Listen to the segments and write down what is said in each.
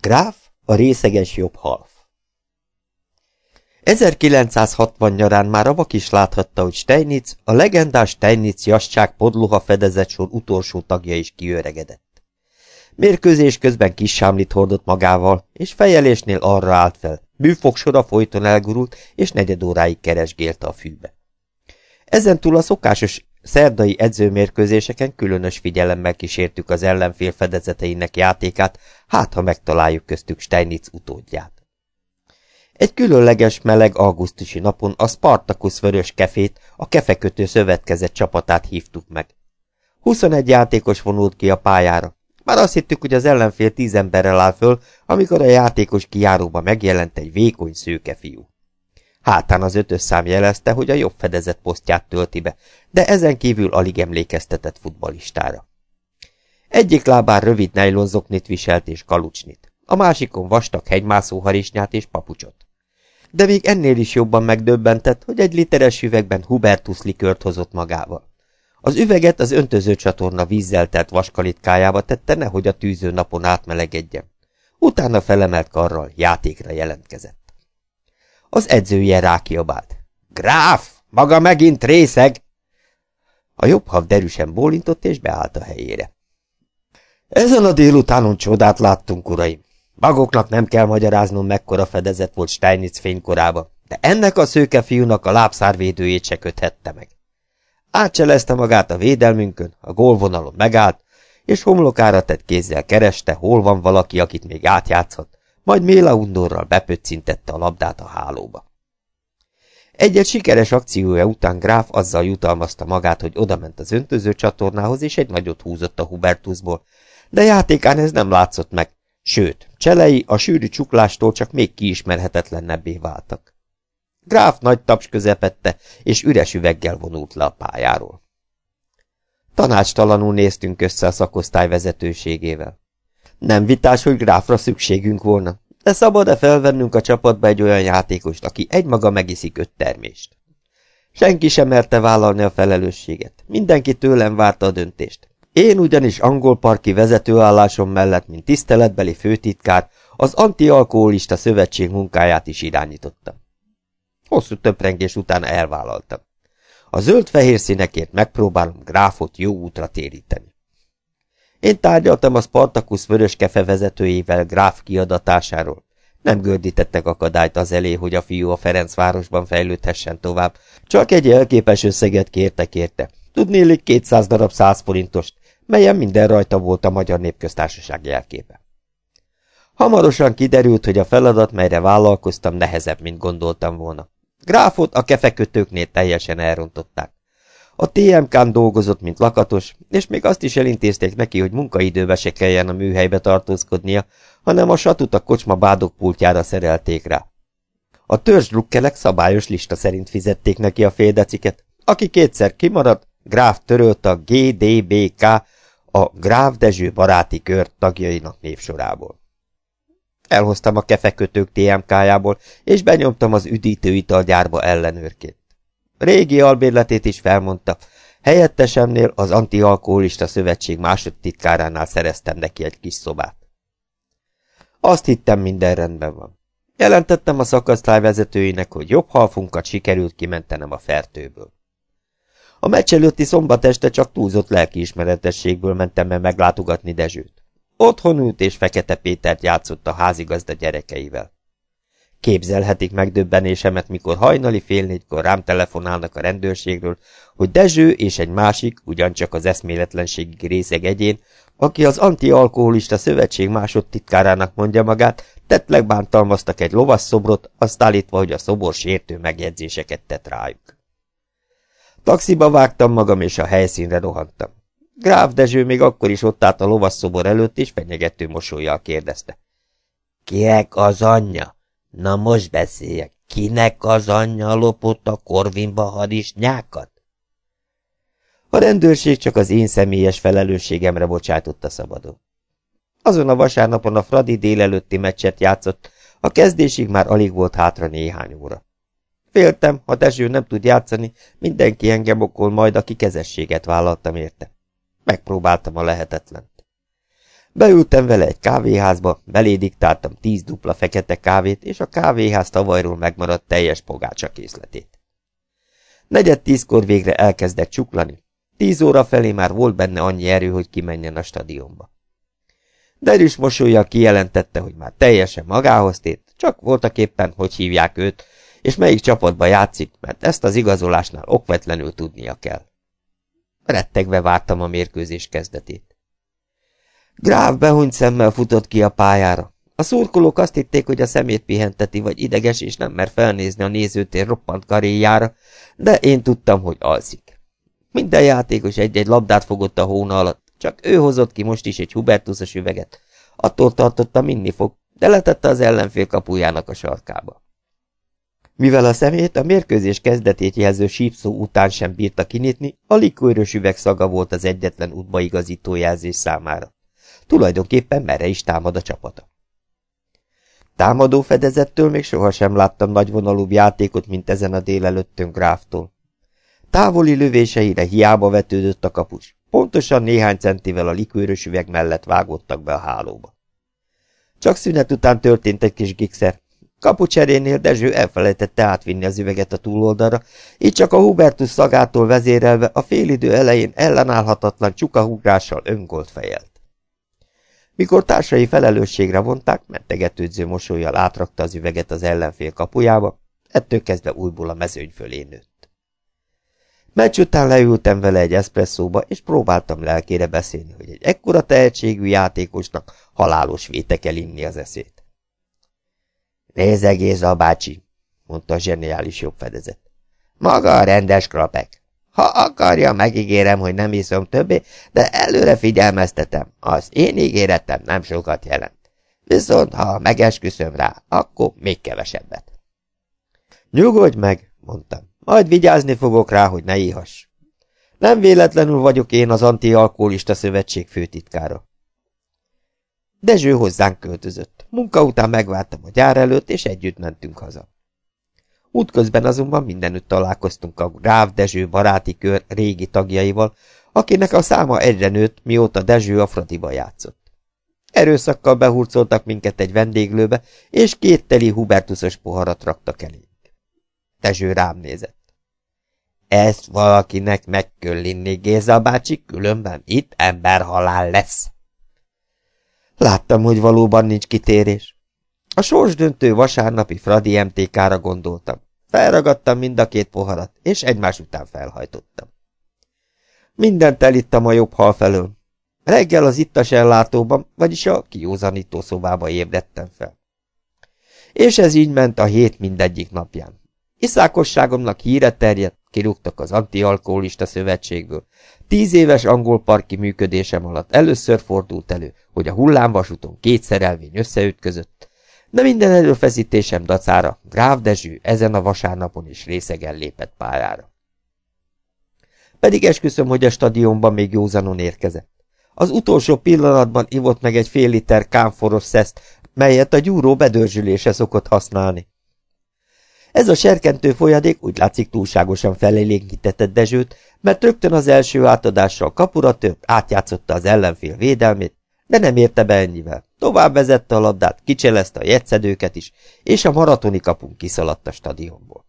Gráf, a részeges jobb half 1960 nyarán már a vak is láthatta, hogy Steinitz, a legendás Steinitz jasság podluha fedezett sor utolsó tagja is kiöregedett. Mérkőzés közben kis sámlit hordott magával, és fejelésnél arra állt fel, bűfogsora folyton elgurult, és negyed óráig keresgélte a fűbe. Ezentúl a szokásos szerdai edzőmérkőzéseken különös figyelemmel kísértük az ellenfél fedezeteinek játékát, hát ha megtaláljuk köztük Steinitz utódját. Egy különleges meleg augusztusi napon a Spartacus vörös kefét, a kefekötő szövetkezett csapatát hívtuk meg. 21 játékos vonult ki a pályára. Már azt hittük, hogy az ellenfél tíz emberrel áll föl, amikor a játékos kijáróba megjelent egy vékony szőke fiú. Hátán az ötös szám jelezte, hogy a jobb fedezett posztját tölti be, de ezen kívül alig emlékeztetett futbalistára. Egyik lábán rövid nejlonzoknit viselt és kalucsnit, a másikon vastag hegymászó harisnyát és papucsot. De még ennél is jobban megdöbbentett, hogy egy literes üvegben Hubertus likört hozott magával. Az üveget az öntöző csatorna vízzel telt vaskalitkájába tette, nehogy a tűző napon átmelegedjen. Utána felemelt karral játékra jelentkezett. Az edzője rákiabált. Gráf, maga megint részeg! A jobb hav derűsen bólintott és beállt a helyére. Ezen a délutánon csodát láttunk, uraim. Magoknak nem kell magyaráznom, mekkora fedezet volt Steinitz fénykorába, de ennek a szőke fiúnak a lábszárvédőjét se köthette meg. Átcselezte magát a védelmünkön, a gólvonalon megállt, és homlokára tett kézzel kereste, hol van valaki, akit még átjátszhat, majd Méla undorral bepöccintette a labdát a hálóba. Egyet sikeres akciója után Gráf azzal jutalmazta magát, hogy odament az öntöző csatornához, és egy nagyot húzott a Hubertusból, de játékán ez nem látszott meg, sőt, cselei a sűrű csuklástól csak még kiismerhetetlennebbé váltak. Gráf nagy taps közepette, és üres üveggel vonult le a pályáról. Tanácstalanul néztünk össze a szakosztály vezetőségével. Nem vitás, hogy gráfra szükségünk volna, de szabad-e felvennünk a csapatba egy olyan játékost, aki egymaga megiszik öt termést? Senki sem merte vállalni a felelősséget. Mindenki tőlem várta a döntést. Én ugyanis angol parki vezetőállásom mellett, mint tiszteletbeli főtitkár, az antialkoholista szövetség munkáját is irányítottam. Hosszú töprengés után elvállaltam. A zöld-fehér színekért megpróbálom gráfot jó útra téríteni. Én tárgyaltam a Spartacus vöröskefe vezetőjével gráf kiadatásáról. Nem gördítettek akadályt az elé, hogy a fiú a Ferencvárosban fejlődhessen tovább, csak egy elképes összeget kértek érte. Tudnélik 200 darab 100 forintost, melyen minden rajta volt a Magyar Népköztársaság jelképe. Hamarosan kiderült, hogy a feladat, melyre vállalkoztam, nehezebb, mint gondoltam volna. Gráfot a kefekötőknél teljesen elrontották. A TMK-n dolgozott, mint lakatos, és még azt is elintézték neki, hogy munkaidőbe se kelljen a műhelybe tartózkodnia, hanem a satut a kocsma bádogpultjára szerelték rá. A törzsdrukkelek szabályos lista szerint fizették neki a féldeciket, aki kétszer kimaradt, Gráf törölt a GDBK, a Gráf Dezső baráti kör tagjainak névsorából. Elhoztam a kefekötők TMK-jából, és benyomtam az üdítőitalgyárba ellenőrként. Régi albérletét is felmondta, helyettesemnél az antialkoholista szövetség másodtitkáránál szereztem neki egy kis szobát. Azt hittem, minden rendben van. Jelentettem a szakasztály vezetőinek, hogy jobb halfunkat sikerült kimentenem a fertőből. A meccs előtti szombat este csak túlzott lelkiismeretességből mentem el meglátogatni Dezsőt. Otthon ült és Fekete Pétert játszott a házigazda gyerekeivel. Képzelhetik megdöbbenésemet, mikor hajnali fél négykor rám telefonálnak a rendőrségről, hogy Dezső és egy másik, ugyancsak az eszméletlenségi részeg egyén, aki az antialkoholista szövetség másodtitkárának mondja magát, tettleg bántalmaztak egy lovasszobrot, azt állítva, hogy a szobor sértő megjegyzéseket tett rájuk. Taxiba vágtam magam, és a helyszínre rohantam. Gráf Dezső még akkor is ott állt a lovasszobor előtt, és fenyegető mosolyjal kérdezte. Kiek az anyja? Na most beszéljek, kinek az anyja lopott a korvinba harisnyákat? A rendőrség csak az én személyes felelősségemre bocsátotta szabadon. Azon a vasárnapon a Fradi délelőtti meccset játszott, a kezdésig már alig volt hátra néhány óra. Féltem, ha Dezső nem tud játszani, mindenki engem okol majd, aki kezességet vállaltam érte. Megpróbáltam a lehetetlent. Beültem vele egy kávéházba, belé diktáltam tíz dupla fekete kávét, és a kávéház tavalyról megmaradt teljes pogácsa készletét. Negyed tízkor végre elkezdett csuklani. Tíz óra felé már volt benne annyi erő, hogy kimenjen a stadionba. Derűs mosolyjal kijelentette, hogy már teljesen magához tért, csak voltak éppen, hogy hívják őt, és melyik csapatba játszik, mert ezt az igazolásnál okvetlenül tudnia kell. Rettegve vártam a mérkőzés kezdetét. Gráv behunyt szemmel futott ki a pályára. A szurkolók azt hitték, hogy a szemét pihenteti, vagy ideges, és nem mer felnézni a nézőtér roppant karéjára, de én tudtam, hogy alszik. Minden játékos egy-egy labdát fogott a hóna alatt, csak ő hozott ki most is egy Hubertusos üveget. Attól tartotta, minni fog, de letette az ellenfél kapujának a sarkába. Mivel a szemét a mérkőzés kezdetét jelző sípszó után sem bírta kinyitni, a likőrös üveg szaga volt az egyetlen útbaigazító jelzés számára. Tulajdonképpen merre is támad a csapata. Támadó fedezettől még sohasem láttam nagyvonalúbb játékot, mint ezen a délelőttön gráftól. Távoli lövéseire hiába vetődött a kapus. Pontosan néhány centivel a likőrös üveg mellett vágottak be a hálóba. Csak szünet után történt egy kis gigszer. Kapucserénél Dezső elfelejtette átvinni az üveget a túloldalra, így csak a Hubertus szagától vezérelve a félidő elején ellenállhatatlan csukahugrással öngolt fejelt. Mikor társai felelősségre vonták, mentegetődző mosolyjal átrakta az üveget az ellenfél kapujába, ettől kezdve újból a mezőny fölé nőtt. Meccs után leültem vele egy eszpresszóba, és próbáltam lelkére beszélni, hogy egy ekkora tehetségű játékosnak halálos véte kell inni az eszét. Nézze, Géza bácsi, mondta a zseniális jobb fedezet. Maga a rendes krapek. Ha akarja, megígérem, hogy nem iszom többé, de előre figyelmeztetem, az én ígéretem nem sokat jelent. Viszont, ha megesküszöm rá, akkor még kevesebbet. Nyugodj meg, mondtam. Majd vigyázni fogok rá, hogy ne íhass. Nem véletlenül vagyok én az antialkoholista szövetség főtitkára. Dezső hozzánk költözött. Munka után megvártam a gyár előtt, és együtt mentünk haza. Útközben azonban mindenütt találkoztunk a Gráv Dezső baráti kör régi tagjaival, akinek a száma egyre nőtt, mióta Dezső a Fradiba játszott. Erőszakkal behurcoltak minket egy vendéglőbe, és két teli Hubertusos poharat raktak elénk. Dezső rám nézett. Ezt valakinek meg kell inni, Géza bácsi, különben itt emberhalál lesz. Láttam, hogy valóban nincs kitérés. A sorsdöntő vasárnapi Fradi MTK-ra gondoltam. Felragadtam mind a két poharat, és egymás után felhajtottam. Mindent elittam a jobb hal felől. Reggel az ittas ellátóban, vagyis a kiózanító szobába ébredtem fel. És ez így ment a hét mindegyik napján. Iszákosságomnak híre terjedt, kirúgtak az antialkoholista szövetségből. Tíz éves angol parki működésem alatt először fordult elő, hogy a hullámvasúton két szerelvény összeütközött, de minden erőfeszítésem dacára Gráv Dezső ezen a vasárnapon is részegen lépett pályára. Pedig esküszöm, hogy a stadionban még józanon érkezett. Az utolsó pillanatban ivott meg egy fél liter kámforos szeszt, melyet a gyúró bedörzsülése szokott használni. Ez a serkentő folyadék úgy látszik túlságosan felélénkítetett Dezsőt, mert rögtön az első átadással kapura tört, átjátszotta az ellenfél védelmét, de nem érte be ennyivel. Tovább vezette a labdát, kicselezte a jegyszedőket is, és a maratoni kapunk kiszaladt a stadionból.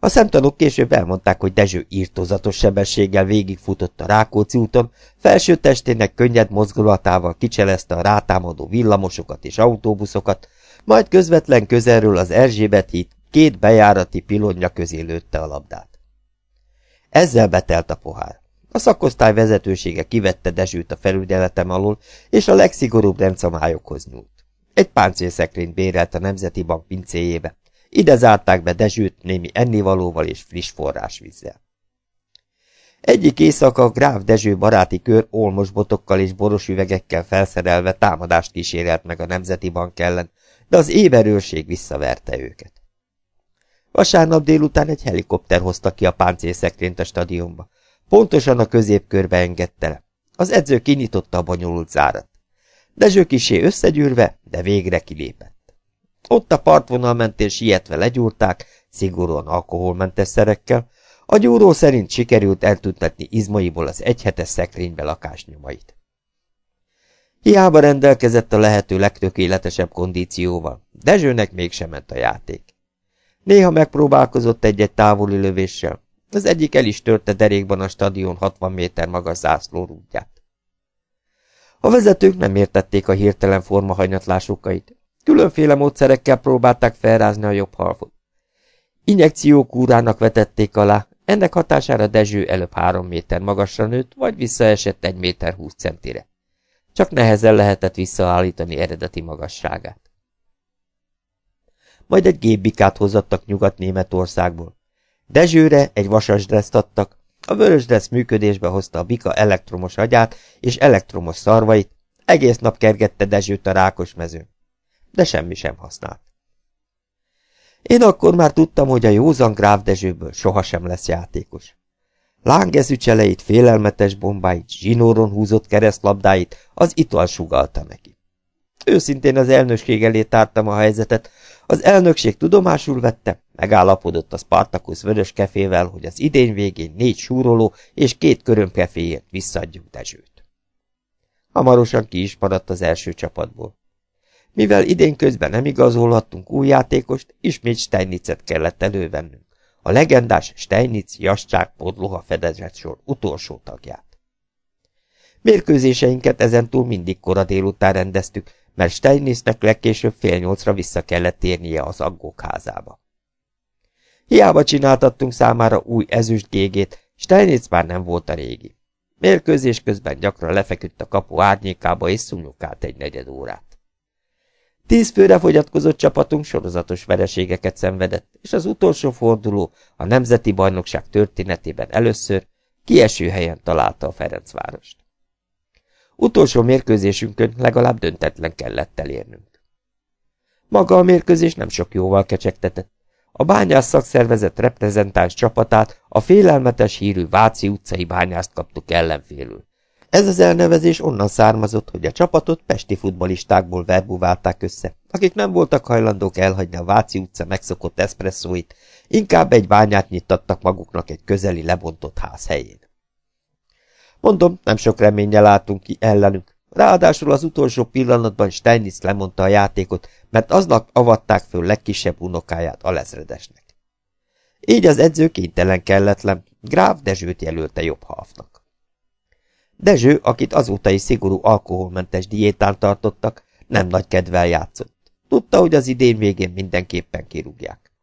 A szemtanúk később elmondták, hogy Dezső írtózatos sebességgel végigfutott a Rákóczi úton, felső testének könnyed mozgulatával kicselezte a rátámadó villamosokat és autóbuszokat, majd közvetlen közelről az Erzsébet híd két bejárati pilonja közé lőtte a labdát. Ezzel betelt a pohár. A szakosztály vezetősége kivette Dezsőt a felügyeletem alól, és a legszigorúbb rendszabályokhoz nyúlt. Egy páncélszekrényt bérelt a Nemzeti Bank pincéjébe. Ide zárták be Dezsőt némi ennivalóval és friss forrásvízzel. Egyik éjszaka Gráf Dezső baráti kör olmos botokkal és boros üvegekkel felszerelve támadást kísérelt meg a Nemzeti Bank ellen, de az éberőrség visszaverte őket. Vasárnap délután egy helikopter hozta ki a páncélszekrényt a stadionba. Pontosan a középkörbe engedte le. Az edző kinyitotta a bonyolult zárat. Dezső kisé összegyűrve, de végre kilépett. Ott a partvonal mentén sietve legyúrták, szigorúan alkoholmentes szerekkel, a gyúró szerint sikerült eltüntetni izmaiból az egyhetes szekrénybe lakásnyomait. Hiába rendelkezett a lehető legtökéletesebb kondícióval, Dezsőnek mégsem ment a játék. Néha megpróbálkozott egy-egy távoli lövéssel, az egyik el is törte derékban a stadion 60 méter magas zászló rúdját. A vezetők nem értették a hirtelen hanyatlásukat. Különféle módszerekkel próbálták felrázni a jobb halfot. Injekciókúrának vetették alá, ennek hatására Dezső előbb három méter magasra nőtt, vagy visszaesett egy méter húsz centire. Csak nehezen lehetett visszaállítani eredeti magasságát. Majd egy gépbikát hozattak Nyugat-Németországból. Dezsőre egy vasasdreszt adtak, a vörösdressz működésbe hozta a bika elektromos agyát és elektromos szarvait, egész nap kergette Dezsőt a rákos mezőn. De semmi sem használt. Én akkor már tudtam, hogy a józan Gráf Dezsőből sohasem lesz játékos. Lángezücseleit, félelmetes bombáit, zsinóron húzott keresztlabdáit az ital sugalta neki. Őszintén az elnökség elé tártam a helyzetet, az elnökség tudomásul vette, megállapodott a Spartacus vörös kefével, hogy az idény végén négy súroló és két körömkeféért visszaadjuk Dezsőt. Hamarosan ki is maradt az első csapatból. Mivel idén közben nem igazolhattunk új játékost, ismét Steinitzet kellett elővennünk. A legendás Steinitz Jascsák podloha fedezett sor utolsó tagját. Mérkőzéseinket ezentúl mindig kora délután rendeztük, mert Steinitznek legkésőbb fél nyolcra vissza kellett térnie az aggók házába. Hiába csináltattunk számára új ezüst gégét, Steinitz már nem volt a régi. Mérkőzés közben gyakran lefeküdt a kapu árnyékába és szunyokált egy negyed órát. Tíz főre fogyatkozott csapatunk sorozatos vereségeket szenvedett, és az utolsó forduló a Nemzeti Bajnokság történetében először kieső helyen találta a Ferencvárost. Utolsó mérkőzésünkön legalább döntetlen kellett elérnünk. Maga a mérkőzés nem sok jóval kecsegtetett. A bányász szakszervezet reprezentáns csapatát a félelmetes hírű Váci utcai bányászt kaptuk ellenfélül. Ez az elnevezés onnan származott, hogy a csapatot pesti futbalistákból verbuválták össze, akik nem voltak hajlandók elhagyni a Váci utca megszokott eszpresszóit, inkább egy bányát nyittattak maguknak egy közeli lebontott ház helyén. Mondom, nem sok reménnyel látunk ki ellenük. Ráadásul az utolsó pillanatban Steinitz lemondta a játékot, mert aznak avatták föl legkisebb unokáját a lezredesnek. Így az edző kénytelen kelletlen, Gráf Dezsőt jelölte jobb halfnak. Dezső, akit azóta is szigorú alkoholmentes diétán tartottak, nem nagy kedvel játszott. Tudta, hogy az idén végén mindenképpen kirúgják.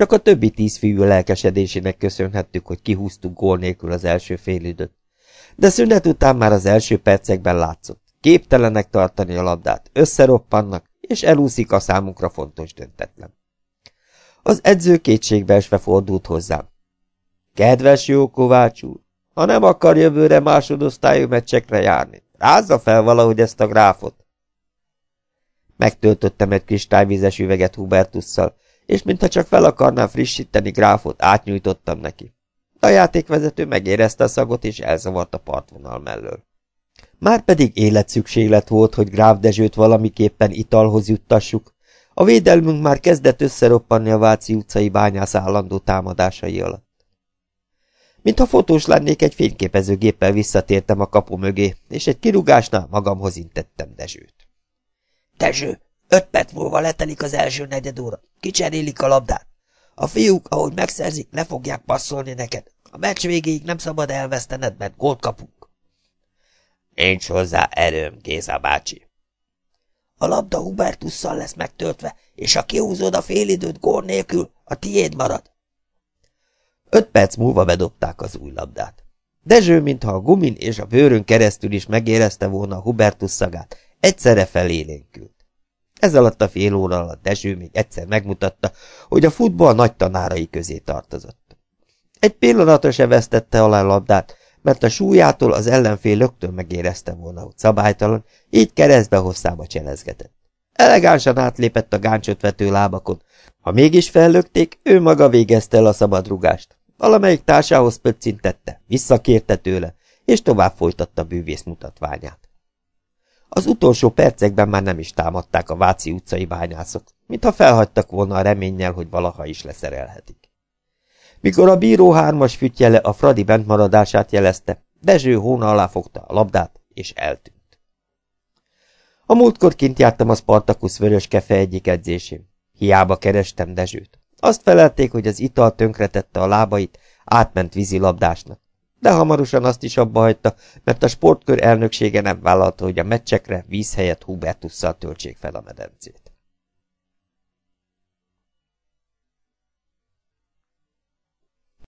Csak a többi tíz fiú lelkesedésének köszönhettük, hogy kihúztuk gól nélkül az első félidőt. De szünet után már az első percekben látszott. Képtelenek tartani a labdát, összeroppannak, és elúszik a számunkra fontos döntetlen. Az edző kétségbeesve fordult hozzám. Kedves jó Kovács úr, ha nem akar jövőre másodosztályú meccsekre járni, rázza fel valahogy ezt a gráfot. Megtöltöttem egy kristályvízes üveget Hubertusszal, és mintha csak fel akarnám frissíteni gráfot, átnyújtottam neki. A játékvezető megérezte a szagot, és elzavart a partvonal mellől. Márpedig életszükséglet volt, hogy Gráf Dezsőt valamiképpen italhoz juttassuk. A védelmünk már kezdett összeroppanni a Váci utcai bányász állandó támadásai alatt. Mintha fotós lennék, egy fényképezőgéppel visszatértem a kapu mögé, és egy kirugásnál magamhoz intettem Dezsőt. Dezső, öt perc múlva letelik az első negyed óra. Kicserélik a labdát. A fiúk, ahogy megszerzik, le fogják passzolni neked. A meccs végéig nem szabad elvesztened, mert gólt kapunk. Nincs hozzá erőm, Géza bácsi. A labda Hubertusszal lesz megtöltve, és ha kihúzod a félidőt gól nélkül, a tiéd marad. Öt perc múlva bedobták az új labdát. Dezső, mintha a gumin és a bőrön keresztül is megérezte volna a Hubertus szagát, egyszerre felélénkült. Ez alatt a fél óra alatt Dezső még egyszer megmutatta, hogy a futball nagy tanárai közé tartozott. Egy pillanatra se vesztette alá a labdát, mert a súlyától az ellenfél lögtön megérezte volna, hogy szabálytalan, így keresztbe hosszába cselezgetett. Elegánsan átlépett a gáncsot vető lábakon. Ha mégis fellökték, ő maga végezte el a szabadrugást. Valamelyik társához pöccintette, visszakérte tőle, és tovább folytatta bűvész mutatványát. Az utolsó percekben már nem is támadták a Váci utcai bányászok, mintha felhagytak volna a reménnyel, hogy valaha is leszerelhetik. Mikor a bíró hármas fütyele a Fradi bentmaradását jelezte, Dezső hóna alá fogta a labdát, és eltűnt. A múltkor kint jártam a Spartacus vörös kefe egyik edzésén. Hiába kerestem Dezsőt. Azt felelték, hogy az ital tönkretette a lábait, átment vízilabdásnak. De hamarosan azt is abba hagyta, mert a sportkör elnöksége nem vállalta, hogy a meccsekre víz helyett Hubertusszal töltsék fel a medencét.